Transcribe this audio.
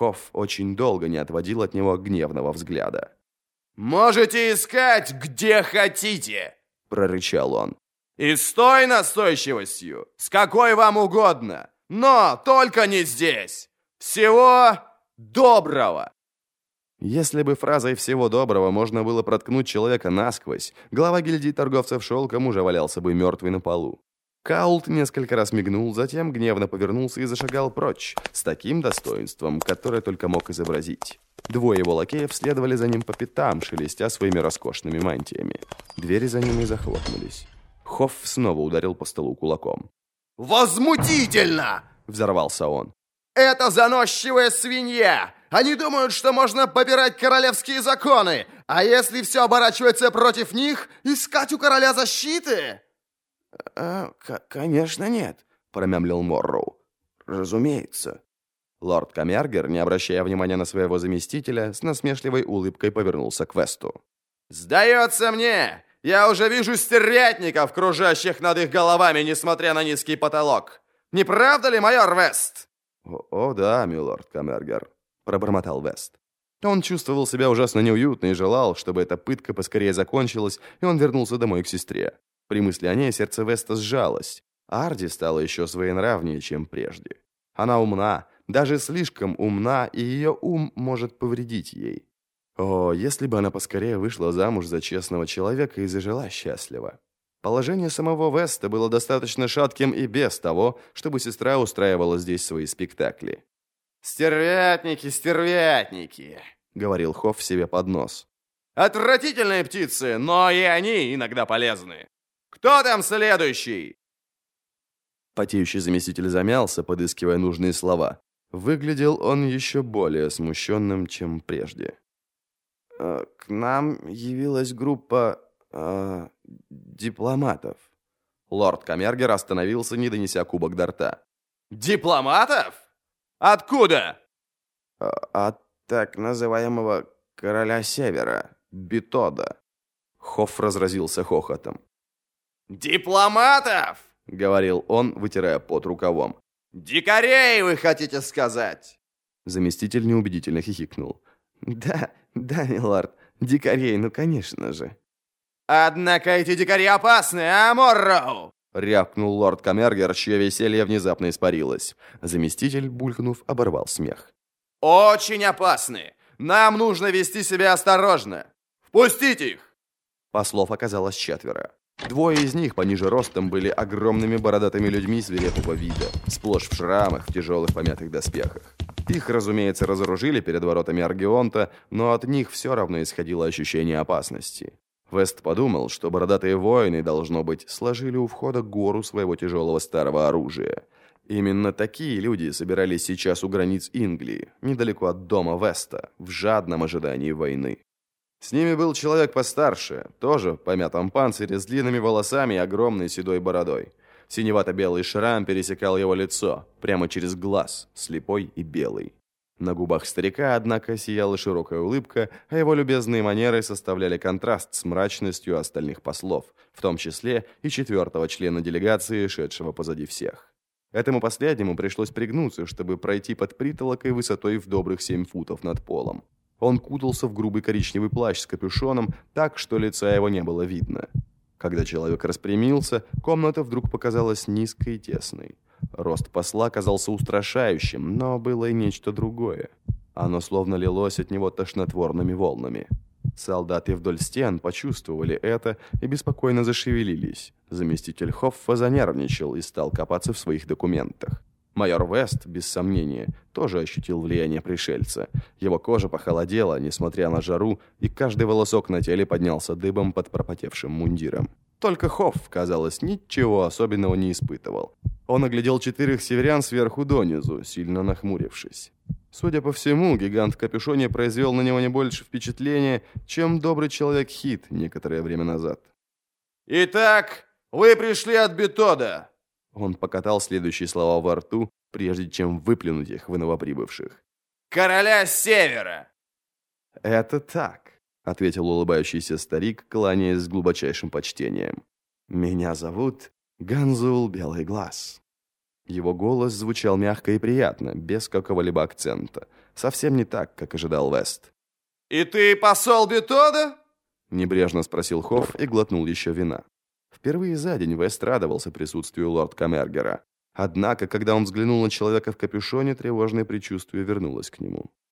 Хофф очень долго не отводил от него гневного взгляда. «Можете искать, где хотите!» — прорычал он. «И с той настойчивостью, с какой вам угодно, но только не здесь! Всего доброго!» Если бы фразой «всего доброго» можно было проткнуть человека насквозь, глава гильдии торговцев шелком уже валялся бы мертвый на полу. Каулт несколько раз мигнул, затем гневно повернулся и зашагал прочь, с таким достоинством, которое только мог изобразить. Двое его лакеев следовали за ним по пятам, шелестя своими роскошными мантиями. Двери за ними захлопнулись. Хофф снова ударил по столу кулаком. «Возмутительно!» — взорвался он. «Это заносчивая свинья! Они думают, что можно попирать королевские законы, а если все оборачивается против них, искать у короля защиты?» «Э, «Конечно нет», — промямлил Морроу. «Разумеется». Лорд Камергер, не обращая внимания на своего заместителя, с насмешливой улыбкой повернулся к Весту. «Сдается мне, я уже вижу стервятников, кружащих над их головами, несмотря на низкий потолок. Не правда ли, майор Вест?» «О, о да, милорд Камергер», пробормотал Вест. Он чувствовал себя ужасно неуютно и желал, чтобы эта пытка поскорее закончилась, и он вернулся домой к сестре. При мысли о ней сердце Веста сжалось. Арди стала еще своенравнее, чем прежде. Она умна, даже слишком умна, и ее ум может повредить ей. О, если бы она поскорее вышла замуж за честного человека и зажила счастливо. Положение самого Веста было достаточно шатким и без того, чтобы сестра устраивала здесь свои спектакли. «Стервятники, стервятники!» — говорил Хофф себе под нос. «Отвратительные птицы, но и они иногда полезны. Кто там следующий?» Потеющий заместитель замялся, подыскивая нужные слова. Выглядел он еще более смущенным, чем прежде. «Э, «К нам явилась группа э, дипломатов». Лорд Камергер остановился, не донеся кубок до рта. «Дипломатов?» Откуда?» «От так называемого короля Севера, Бетода». Хофф разразился хохотом. «Дипломатов!» — говорил он, вытирая пот рукавом. «Дикарей, вы хотите сказать?» Заместитель неубедительно хихикнул. «Да, да, милорд, дикарей, ну конечно же». «Однако эти дикари опасны, а, Морроу?» Рявкнул лорд Камергер, чье веселье внезапно испарилось. Заместитель, булькнув, оборвал смех. «Очень опасны! Нам нужно вести себя осторожно! Впустите их!» Послов оказалось четверо. Двое из них пониже ростом были огромными бородатыми людьми свирепого вида, сплошь в шрамах, в тяжелых помятых доспехах. Их, разумеется, разоружили перед воротами Аргионта, но от них все равно исходило ощущение опасности. Вест подумал, что бородатые воины, должно быть, сложили у входа гору своего тяжелого старого оружия. Именно такие люди собирались сейчас у границ Инглии, недалеко от дома Веста, в жадном ожидании войны. С ними был человек постарше, тоже в помятом панцире, с длинными волосами и огромной седой бородой. Синевато-белый шрам пересекал его лицо, прямо через глаз, слепой и белый. На губах старика, однако, сияла широкая улыбка, а его любезные манеры составляли контраст с мрачностью остальных послов, в том числе и четвертого члена делегации, шедшего позади всех. Этому последнему пришлось пригнуться, чтобы пройти под притолокой высотой в добрых семь футов над полом. Он кутался в грубый коричневый плащ с капюшоном, так, что лица его не было видно. Когда человек распрямился, комната вдруг показалась низкой и тесной. Рост посла казался устрашающим, но было и нечто другое. Оно словно лилось от него тошнотворными волнами. Солдаты вдоль стен почувствовали это и беспокойно зашевелились. Заместитель Хоффа занервничал и стал копаться в своих документах. Майор Вест, без сомнения, тоже ощутил влияние пришельца. Его кожа похолодела, несмотря на жару, и каждый волосок на теле поднялся дыбом под пропотевшим мундиром. Только Хофф, казалось, ничего особенного не испытывал. Он оглядел четырех северян сверху донизу, сильно нахмурившись. Судя по всему, гигант в капюшоне произвел на него не больше впечатления, чем добрый человек Хит некоторое время назад. «Итак, вы пришли от Бетода!» Он покатал следующие слова во рту, прежде чем выплюнуть их в новоприбывших. «Короля Севера!» «Это так», — ответил улыбающийся старик, кланяясь с глубочайшим почтением. «Меня зовут Ганзул Белый Глаз». Его голос звучал мягко и приятно, без какого-либо акцента. Совсем не так, как ожидал Вест. «И ты посол Бетода?» Небрежно спросил Хофф и глотнул еще вина. Впервые за день Вест радовался присутствию лорд Камергера. Однако, когда он взглянул на человека в капюшоне, тревожное предчувствие вернулось к нему.